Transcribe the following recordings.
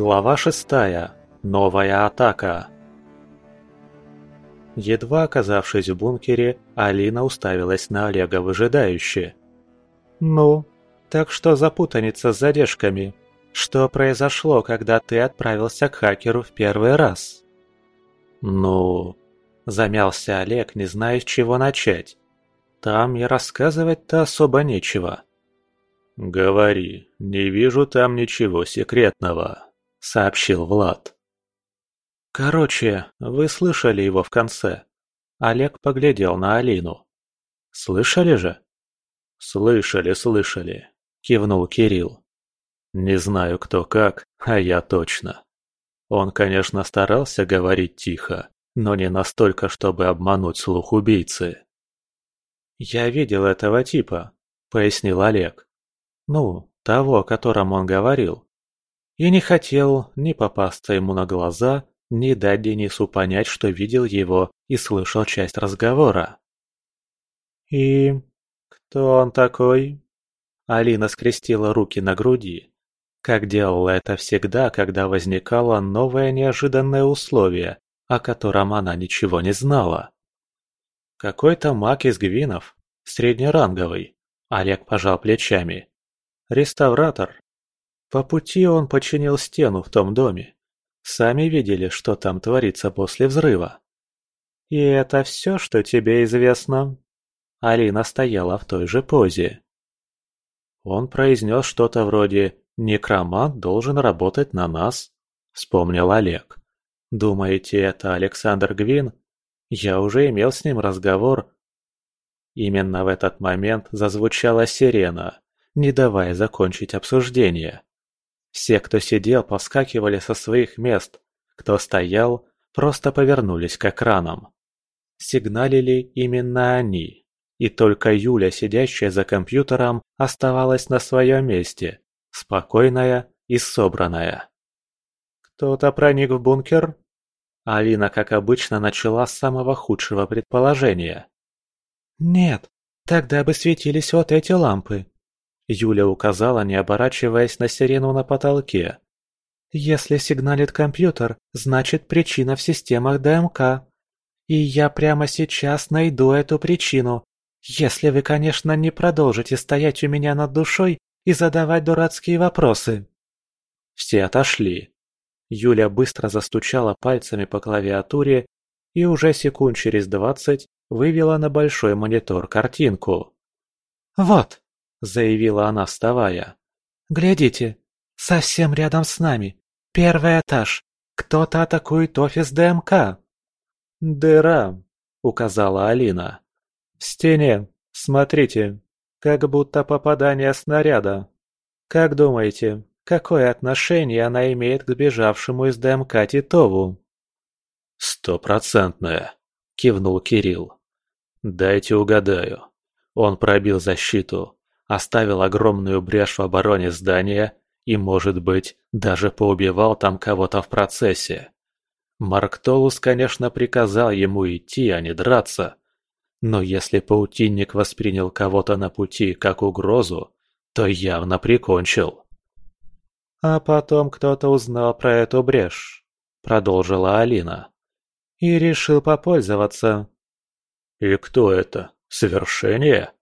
Глава шестая. Новая атака. Едва оказавшись в бункере, Алина уставилась на Олега выжидающе. «Ну, так что за путаница с задержками? Что произошло, когда ты отправился к хакеру в первый раз?» «Ну...» – замялся Олег, не зная, с чего начать. «Там и рассказывать-то особо нечего». «Говори, не вижу там ничего секретного», — сообщил Влад. «Короче, вы слышали его в конце?» Олег поглядел на Алину. «Слышали же?» «Слышали, слышали», — кивнул Кирилл. «Не знаю, кто как, а я точно. Он, конечно, старался говорить тихо, но не настолько, чтобы обмануть слух убийцы». «Я видел этого типа», — пояснил Олег. Ну, того, о котором он говорил. И не хотел ни попасться ему на глаза, ни дать Денису понять, что видел его и слышал часть разговора. «И кто он такой?» Алина скрестила руки на груди, как делала это всегда, когда возникало новое неожиданное условие, о котором она ничего не знала. «Какой-то маг из гвинов, среднеранговый», — Олег пожал плечами реставратор. По пути он починил стену в том доме. Сами видели, что там творится после взрыва. «И это все, что тебе известно?» Алина стояла в той же позе. Он произнес что-то вроде «Некромант должен работать на нас», — вспомнил Олег. «Думаете, это Александр Гвин? Я уже имел с ним разговор». Именно в этот момент зазвучала сирена не давая закончить обсуждение. Все, кто сидел, повскакивали со своих мест, кто стоял, просто повернулись к экранам. Сигналили именно они, и только Юля, сидящая за компьютером, оставалась на своем месте, спокойная и собранная. «Кто-то проник в бункер?» Алина, как обычно, начала с самого худшего предположения. «Нет, тогда бы светились вот эти лампы. Юля указала, не оборачиваясь на сирену на потолке. «Если сигналит компьютер, значит причина в системах ДМК. И я прямо сейчас найду эту причину. Если вы, конечно, не продолжите стоять у меня над душой и задавать дурацкие вопросы». Все отошли. Юля быстро застучала пальцами по клавиатуре и уже секунд через двадцать вывела на большой монитор картинку. «Вот!» – заявила она, вставая. «Глядите, совсем рядом с нами. Первый этаж. Кто-то атакует офис ДМК». «Дыра», – указала Алина. «В стене. Смотрите. Как будто попадание снаряда. Как думаете, какое отношение она имеет к сбежавшему из ДМК Титову?» «Стопроцентное», – кивнул Кирилл. «Дайте угадаю. Он пробил защиту, оставил огромную брешь в обороне здания и, может быть, даже поубивал там кого-то в процессе. Марк Толус, конечно, приказал ему идти, а не драться. Но если паутинник воспринял кого-то на пути как угрозу, то явно прикончил. «А потом кто-то узнал про эту брешь», — продолжила Алина. «И решил попользоваться». «И кто это? Совершение?»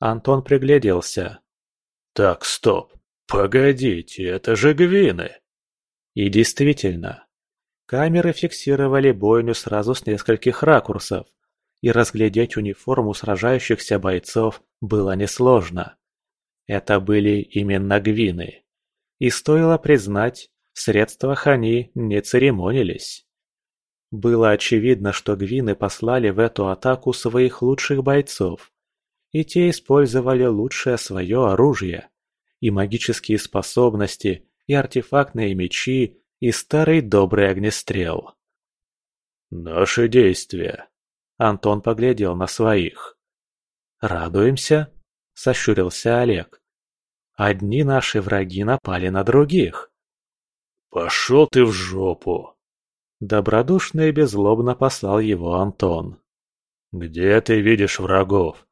Антон пригляделся. «Так, стоп. Погодите, это же Гвины!» И действительно, камеры фиксировали бойню сразу с нескольких ракурсов, и разглядеть униформу сражающихся бойцов было несложно. Это были именно Гвины. И стоило признать, в средствах они не церемонились. Было очевидно, что Гвины послали в эту атаку своих лучших бойцов, и те использовали лучшее свое оружие, и магические способности, и артефактные мечи, и старый добрый огнестрел. «Наши действия», — Антон поглядел на своих. «Радуемся?» — сощурился Олег. «Одни наши враги напали на других». «Пошел ты в жопу!» Добродушно и беззлобно послал его Антон. «Где ты видишь врагов?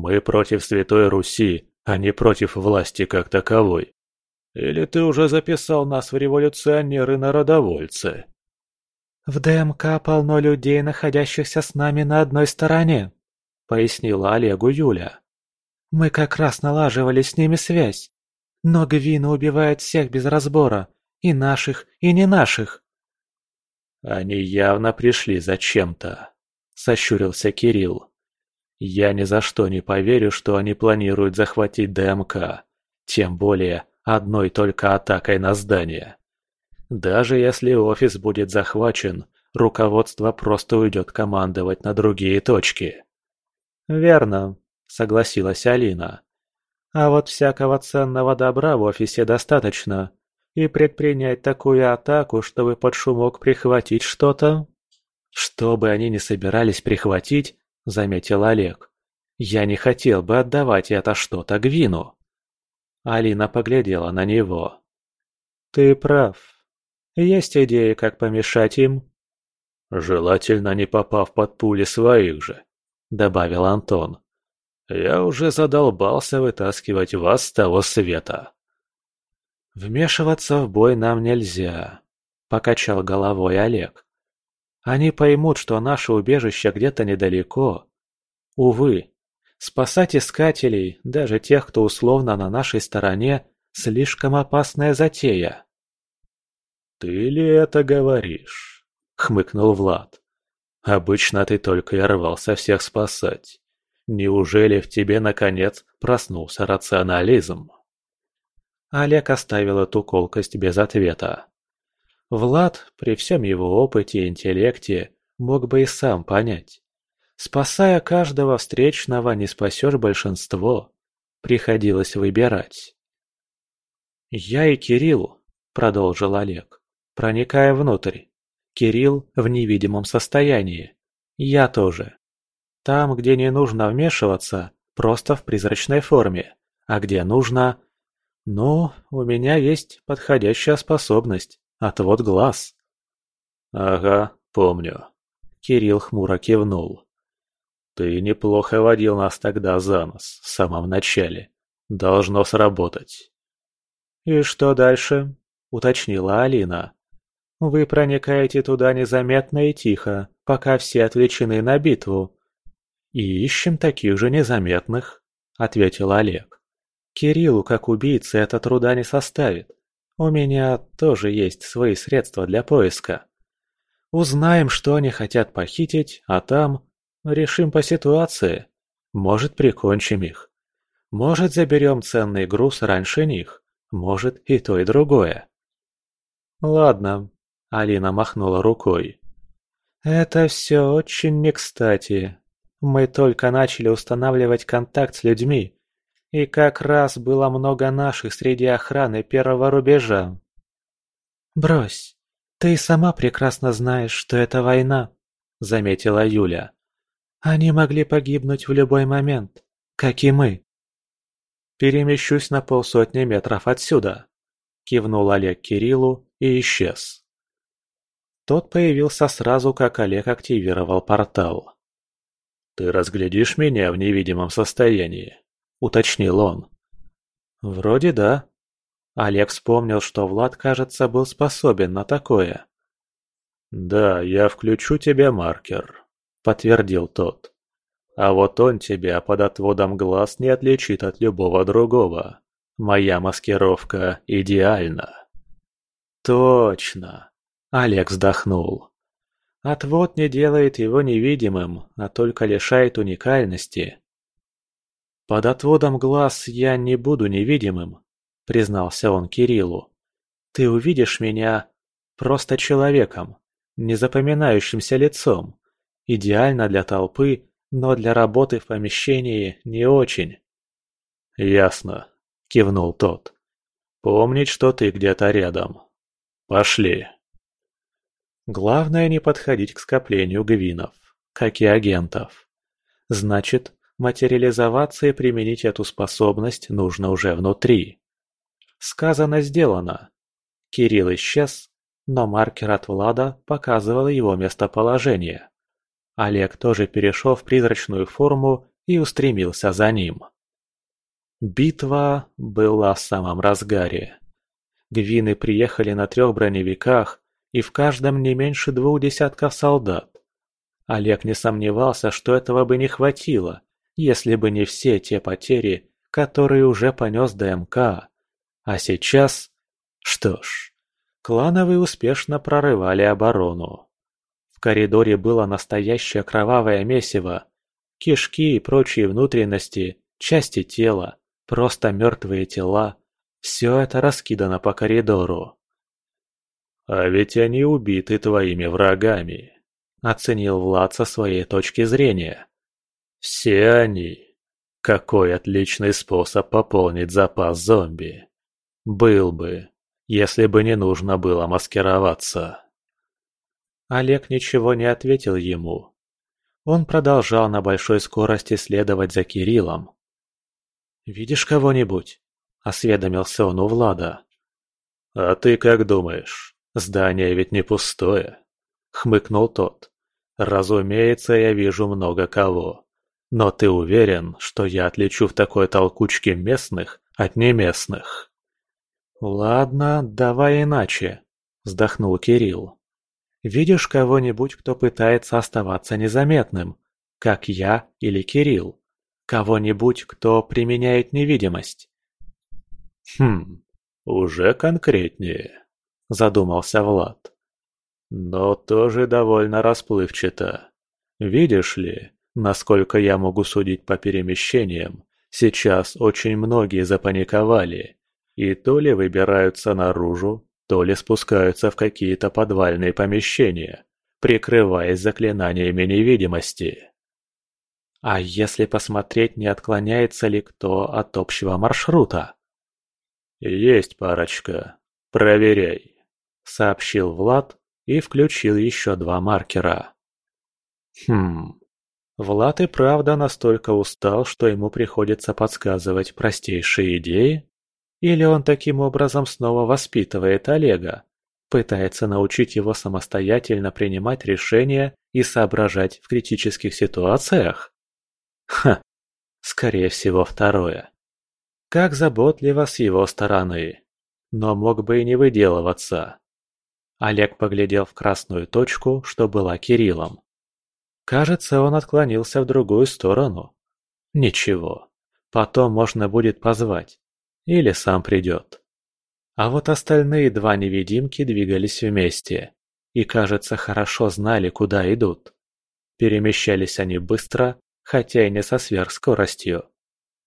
Мы против Святой Руси, а не против власти как таковой. Или ты уже записал нас в революционеры-народовольцы?» «В ДМК полно людей, находящихся с нами на одной стороне», — пояснила Олегу Юля. «Мы как раз налаживали с ними связь. Но Гвина убивает всех без разбора, и наших, и не наших». «Они явно пришли за чем-то», — сощурился Кирилл. «Я ни за что не поверю, что они планируют захватить ДМК, тем более одной только атакой на здание. Даже если офис будет захвачен, руководство просто уйдет командовать на другие точки». «Верно», — согласилась Алина. «А вот всякого ценного добра в офисе достаточно, и предпринять такую атаку, чтобы под шумок прихватить что-то?» «Что бы они ни собирались прихватить», — заметил Олег, — «я не хотел бы отдавать это что-то Гвину». Алина поглядела на него. «Ты прав. Есть идеи, как помешать им?» «Желательно не попав под пули своих же», — добавил Антон. «Я уже задолбался вытаскивать вас с того света». «Вмешиваться в бой нам нельзя», — покачал головой Олег. «Они поймут, что наше убежище где-то недалеко. Увы, спасать искателей, даже тех, кто условно на нашей стороне, слишком опасная затея». «Ты ли это говоришь?» — хмыкнул Влад. «Обычно ты только и рвался всех спасать. Неужели в тебе, наконец, проснулся рационализм?» Олег оставил эту колкость без ответа. Влад, при всем его опыте и интеллекте, мог бы и сам понять. Спасая каждого встречного, не спасешь большинство. Приходилось выбирать. «Я и Кирилл», — продолжил Олег, проникая внутрь. Кирилл в невидимом состоянии. Я тоже. Там, где не нужно вмешиваться, просто в призрачной форме, а где нужно, «Ну, у меня есть подходящая способность. Отвод глаз». «Ага, помню». Кирилл хмуро кивнул. «Ты неплохо водил нас тогда за нос, в самом начале. Должно сработать». «И что дальше?» — уточнила Алина. «Вы проникаете туда незаметно и тихо, пока все отвлечены на битву». «И ищем таких же незаметных», — ответил Олег. Кириллу, как убийце, это труда не составит. У меня тоже есть свои средства для поиска. Узнаем, что они хотят похитить, а там решим по ситуации. Может, прикончим их. Может, заберем ценный груз раньше них. Может, и то, и другое. Ладно, Алина махнула рукой. Это все очень не кстати. Мы только начали устанавливать контакт с людьми, и как раз было много наших среди охраны первого рубежа. «Брось, ты сама прекрасно знаешь, что это война», — заметила Юля. «Они могли погибнуть в любой момент, как и мы». «Перемещусь на полсотни метров отсюда», — кивнул Олег Кириллу и исчез. Тот появился сразу, как Олег активировал портал. «Ты разглядишь меня в невидимом состоянии?» – уточнил он. «Вроде да». Олег вспомнил, что Влад, кажется, был способен на такое. «Да, я включу тебе маркер», – подтвердил тот. «А вот он тебя под отводом глаз не отличит от любого другого. Моя маскировка идеальна». «Точно!» – Олег вздохнул. «Отвод не делает его невидимым, а только лишает уникальности. «Под отводом глаз я не буду невидимым», — признался он Кириллу. «Ты увидишь меня просто человеком, незапоминающимся лицом. Идеально для толпы, но для работы в помещении не очень». «Ясно», — кивнул тот. «Помнить, что ты где-то рядом. Пошли». Главное не подходить к скоплению гвинов, как и агентов. Значит, Материализоваться и применить эту способность нужно уже внутри. Сказано, сделано. Кирилл исчез, но маркер от Влада показывал его местоположение. Олег тоже перешел в призрачную форму и устремился за ним. Битва была в самом разгаре. Гвины приехали на трех броневиках, и в каждом не меньше двух десятков солдат. Олег не сомневался, что этого бы не хватило, если бы не все те потери, которые уже понес ДМК. А сейчас... Что ж, клановые успешно прорывали оборону. В коридоре было настоящее кровавое месиво. Кишки и прочие внутренности, части тела, просто мертвые тела. Все это раскидано по коридору. «А ведь они убиты твоими врагами», — оценил Влад со своей точки зрения. «Все они. Какой отличный способ пополнить запас зомби. Был бы, если бы не нужно было маскироваться». Олег ничего не ответил ему. Он продолжал на большой скорости следовать за Кириллом. «Видишь кого-нибудь?» – осведомился он у Влада. «А ты как думаешь? Здание ведь не пустое», – хмыкнул тот. «Разумеется, я вижу много кого. Но ты уверен, что я отличу в такой толкучке местных от неместных?» «Ладно, давай иначе», – вздохнул Кирилл. Видишь кого-нибудь, кто пытается оставаться незаметным, как я или Кирилл? Кого-нибудь, кто применяет невидимость?» «Хм, уже конкретнее», – задумался Влад. «Но тоже довольно расплывчато. Видишь ли, насколько я могу судить по перемещениям, сейчас очень многие запаниковали и то ли выбираются наружу, то ли спускаются в какие-то подвальные помещения, прикрываясь заклинаниями невидимости. А если посмотреть, не отклоняется ли кто от общего маршрута? «Есть парочка. Проверяй», — сообщил Влад и включил еще два маркера. Хм, Влад и правда настолько устал, что ему приходится подсказывать простейшие идеи? Или он таким образом снова воспитывает Олега, пытается научить его самостоятельно принимать решения и соображать в критических ситуациях? Ха, скорее всего второе. Как заботливо с его стороны. Но мог бы и не выделываться. Олег поглядел в красную точку, что была Кириллом. Кажется, он отклонился в другую сторону. Ничего, потом можно будет позвать. Или сам придет. А вот остальные два невидимки двигались вместе. И, кажется, хорошо знали, куда идут. Перемещались они быстро, хотя и не со сверхскоростью.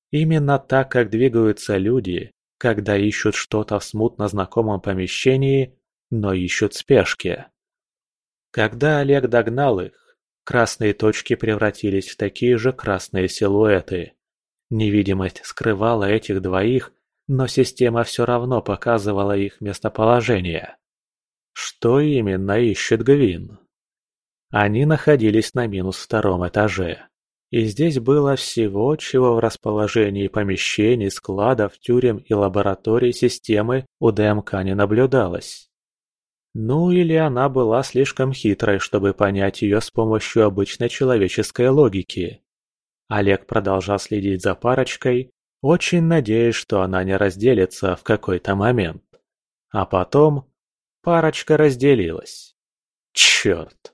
Именно так, как двигаются люди, когда ищут что-то в смутно знакомом помещении, но ищут спешки. Когда Олег догнал их, красные точки превратились в такие же красные силуэты. Невидимость скрывала этих двоих но система все равно показывала их местоположение. Что именно ищет Гвин? Они находились на минус втором этаже. И здесь было всего, чего в расположении помещений, складов, тюрем и лабораторий системы у ДМК не наблюдалось. Ну или она была слишком хитрой, чтобы понять ее с помощью обычной человеческой логики. Олег продолжал следить за парочкой, очень надеюсь, что она не разделится в какой-то момент. А потом парочка разделилась. Черт!